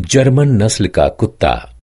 German नस्ल का कुत्ता।